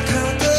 I can't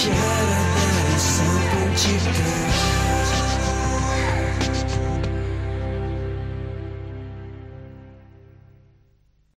adalah isyarat Isyarat dari sang pencipta